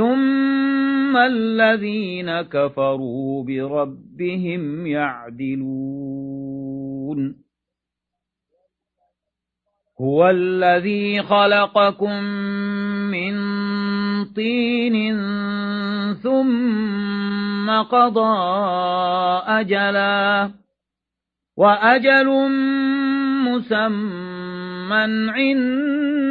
ثم الذين كفروا بربهم يعدلون. هو الذي خلقكم من طين ثم قضى أجلا وأجل مسمى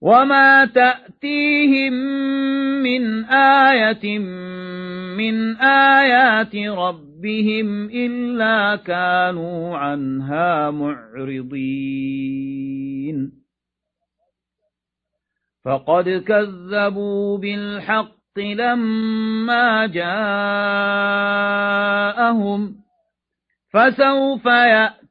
وما تأتيهم من آية من آيات ربهم إلا كانوا عنها معرضين فقد كذبوا بالحق لما جاءهم فسوف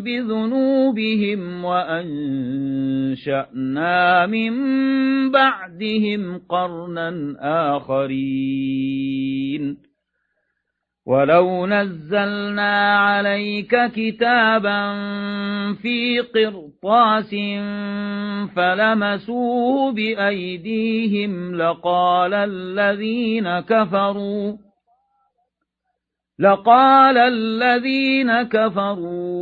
بذنوبهم وأنشأنا من بعدهم قرنا آخرين. ولو نزلنا عليك كتابا في قرطاس فلمسوه بأيديهم لقال الذين كفروا لقال الذين كفروا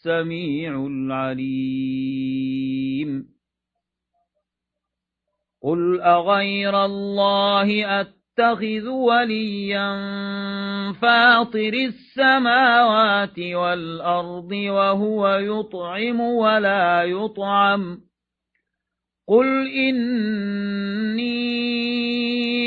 السميع العليم. قل أغير الله أتخذ وليا فاطر السماوات والأرض وهو يطعم ولا يطعم. قل إني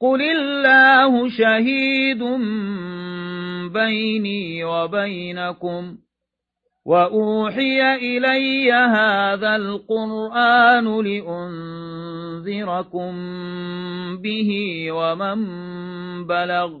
قل الله شهيد بيني وبينكم وأوحي إلي هذا القرآن لأنذركم به ومن بلغ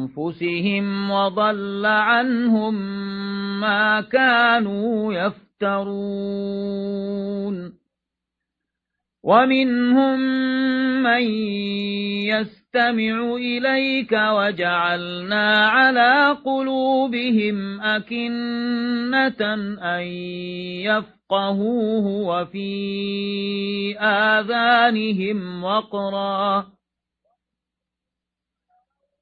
أنفسهم وضل عنهم ما كانوا يفترون. ومنهم من يستمع إليك وجعلنا على قلوبهم أكنة أن يفقهوه وفي آذانهم وقرا.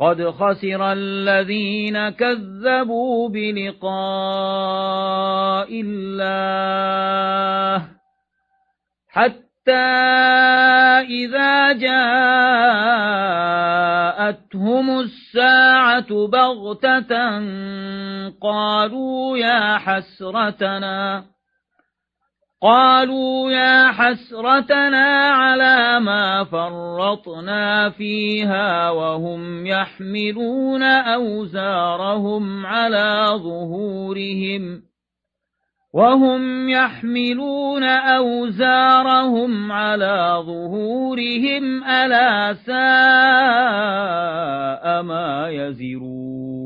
قد خسر الذين كذبوا بلقاء الله حتى إذا جاءتهم الساعة بغتة قالوا يا حسرتنا قالوا يا حسرتنا على ما فرطنا فيها وهم يحملون أوزارهم على ظهورهم وهم يحملون أوزارهم على ظهورهم ألا ساء ما يزرون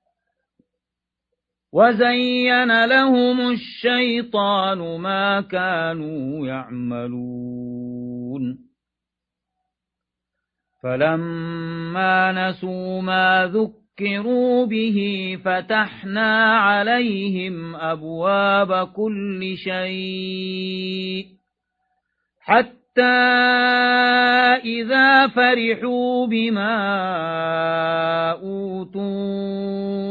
وزين لهم الشيطان ما كانوا يعملون فلما نسوا ما ذكروا به فتحنا عليهم أبواب كل شيء حتى حتى إذا فرحوا بما أوتوا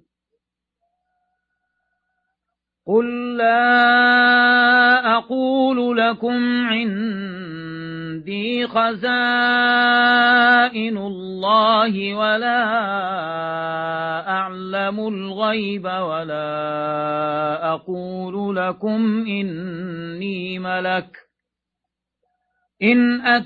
قل لا أقول لكم عندي خزائن الله ولا أعلم الغيب ولا أقول لكم إني ملك إن أت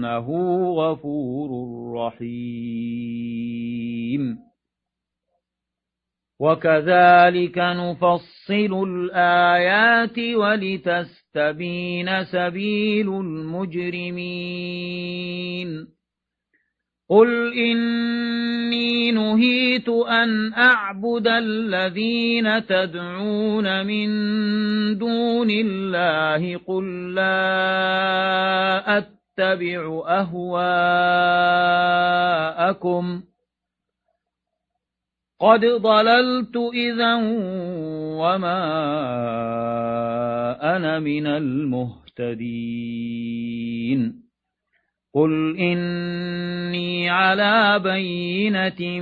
فأنه غفور رحيم وكذلك نفصل الآيات ولتستبين سبيل المجرمين قل إني نهيت أن أعبد الذين تدعون من دون الله قل لا أتبع أهواءكم. قد ضللت إذا وما أنا من المهتدين. قل إني على بينة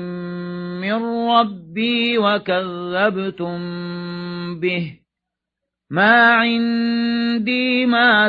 من ربي وكذبتم به. ما عندي ما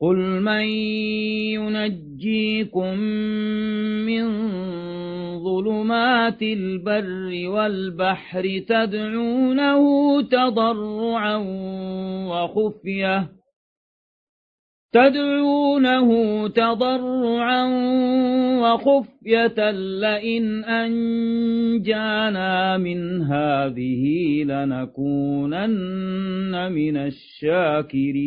قل من ينجيكم من ظلمات البر والبحر تدعونه تضرعا وخفيه تدعونه تضرعا وخفية لئن أنجانا من هذه لنكونن من الشاكرين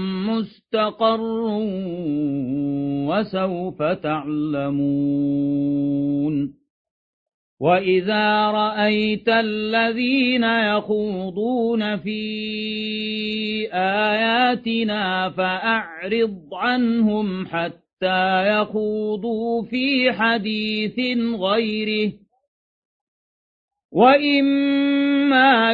مستقر وسوف تعلمون. وإذا رأيت الذين يخوضون في آياتنا فأعرض عنهم حتى يخوضوا في حديث غيره. وإما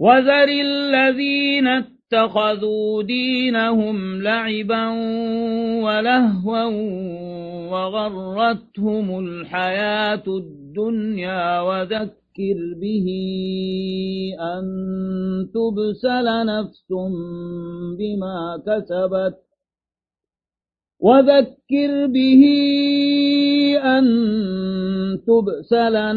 وذر الذين اتخذوا دينهم لعبا ولهوا وغرتهم الحياة الدنيا وذكر به أن تبسل نفس بما كسبت وذكر به أن تبسل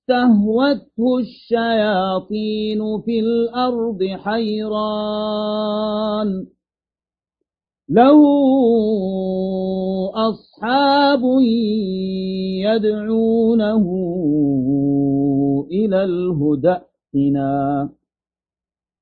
استهوته الشياطين في الأرض حيران. له أصحاب يدعونه إلى الهدى.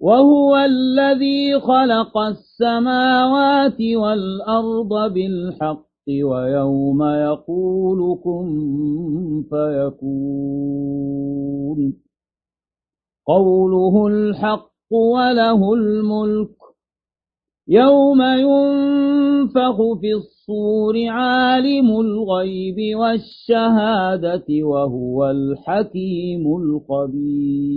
وهو الذي خلق السماوات والأرض بالحق ويوم يقول كن فيكون. قوله الحق وله الملك يوم ينفخ في الصور عالم الغيب والشهادة وهو الحكيم الخبير.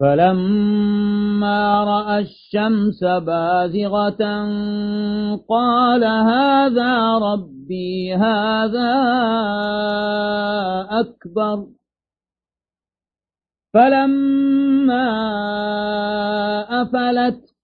فلما رأى الشمس بازغة قال هذا ربي هذا أكبر. فلما أفلت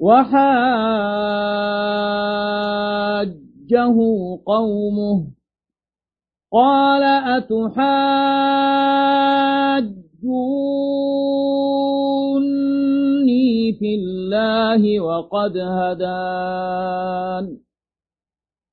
وحاجه قومه قال أتحاجوني في الله وقد هدان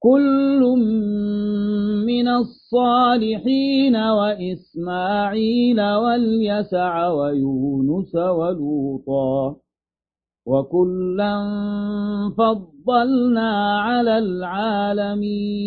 كل من الصالحين وإسماعيل واليسع ويونس ولوطا وكلا فضلنا على العالمين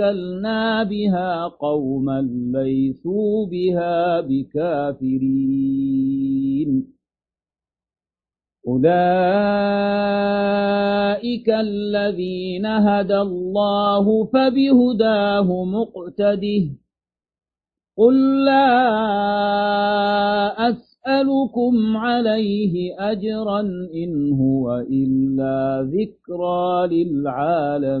وَكَّلْنَا بِهَا قَوْمًا لَيْسُوا بِهَا بِكَافِرِينَ. أُولَئِكَ الَّذِينَ هَدَى اللَّهُ فَبِهُدَاهُ مُقْتَدِهِ. قُل لَّا أسألكم عليه أجرا إن هو إلا ذكرى للعالمين.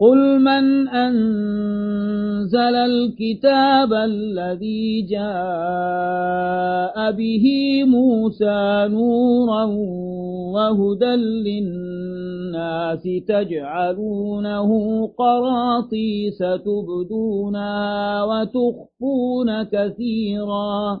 قل من أنزل الكتاب الذي جاء به موسى نورا وهدى للناس تجعلونه قراطيس تبدونا وتخفون كثيرا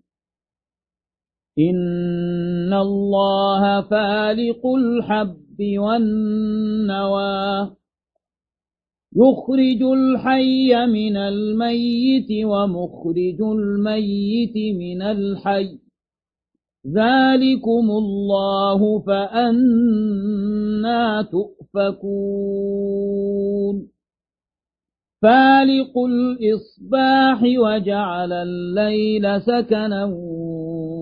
إن الله فالق الحب والنوى يخرج الحي من الميت ومخرج الميت من الحي ذلكم الله فأنا تؤفكون فالق الإصباح وجعل الليل سكنا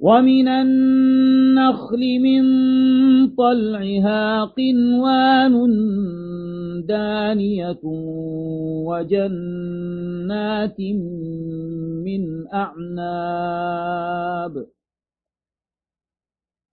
ومن النخل من طلعها قنوان دانية وجنات من أعناب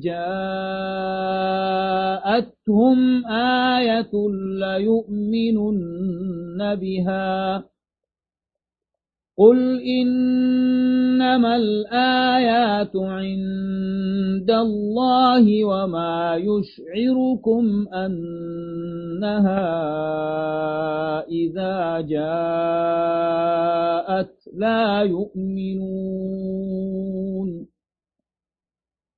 جاءتهم آية ليؤمنن بها. قل إنما الآيات عند الله وما يشعركم أنها إذا جاءت لا يؤمنون.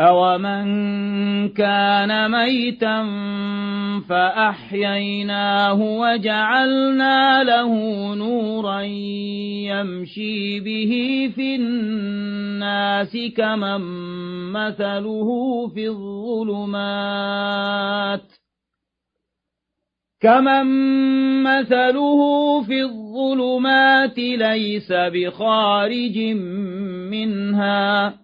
أومن كان ميتا فأحييناه وجعلنا له نورا يمشي به في الناس كمن مثله في الظلمات كمن مثله في الظلمات ليس بخارج منها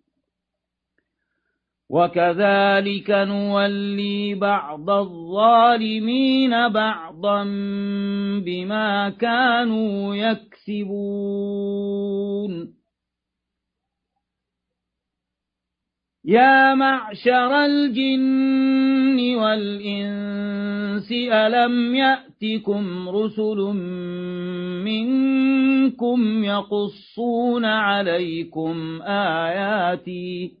وكذلك نولي بعض الظالمين بعضا بما كانوا يكسبون. يا معشر الجن والإنس ألم يأتكم رسل منكم يقصون عليكم آياتي؟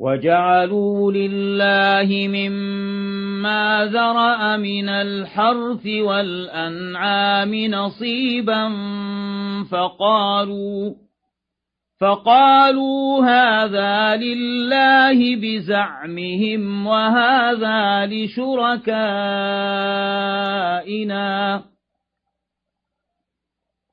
وجعلوا لله مما ذرأ من الحرث والأنعام نصيبا فقالوا فقالوا هذا لله بزعمهم وهذا لشركائنا.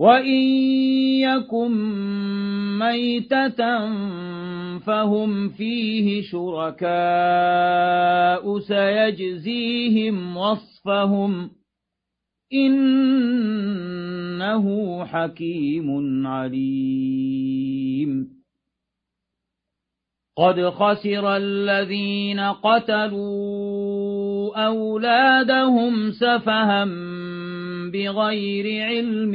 وإن يكن ميتة فهم فيه شركاء سيجزيهم وصفهم إنه حكيم عليم. قد خسر الذين قتلوا أولادهم سفها بغير علم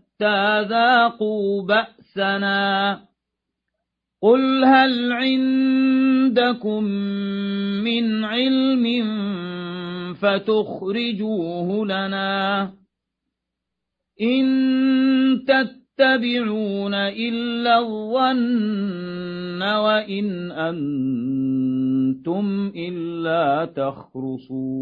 ذاقوا بأس بأسنا قل هل عندكم من علم فتخرجوه لنا إن تتبعون إلا الظن وإن أنتم إلا تخرصون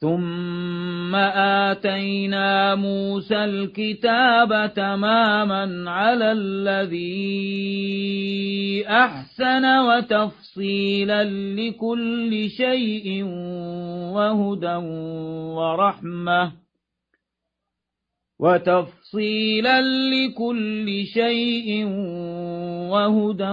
ثم آتينا موسى الكتاب تماما على الذي أحسن وتفصيلا لكل شيء وهدى ورحمة وتفصيلا لكل شيء وهدى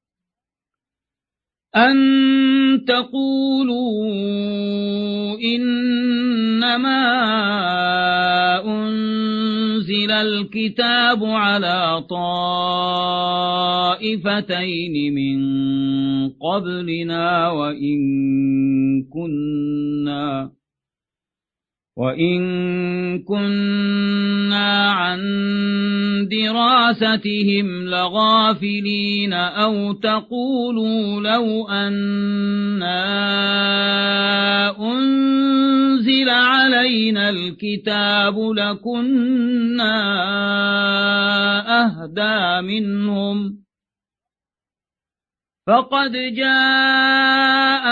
أن تقولوا إنما أنزل الكتاب على طائفتين من قبلنا وإن كنا وإن كنا عن دراستهم لغافلين أو تقولوا لو أنا أنزل علينا الكتاب لكنا أهدى منهم فقد جاءكم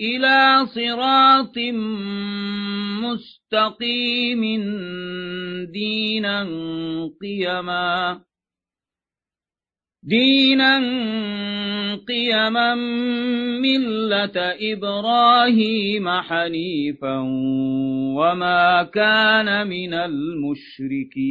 إلى صراط مستقيم دينا قيما دينا قيما ملة إبراهيم حنيفا وما كان من المشركين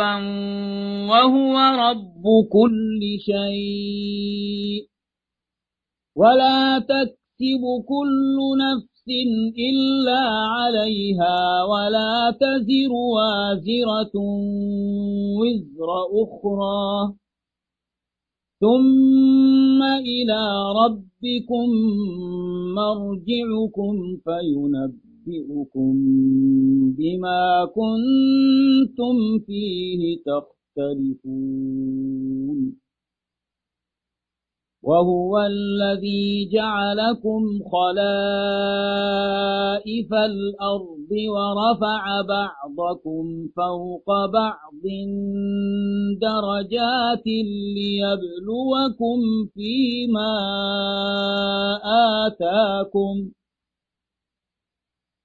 ربا وهو رب كل شيء ولا تكسب كل نفس إلا عليها ولا تزر وازرة وزر أخرى ثم إلى ربكم مرجعكم فينبئكم بما كنتم فيه تختلفون. وهو الذي جعلكم خلائف الأرض ورفع بعضكم فوق بعض درجات ليبلوكم فيما آتاكم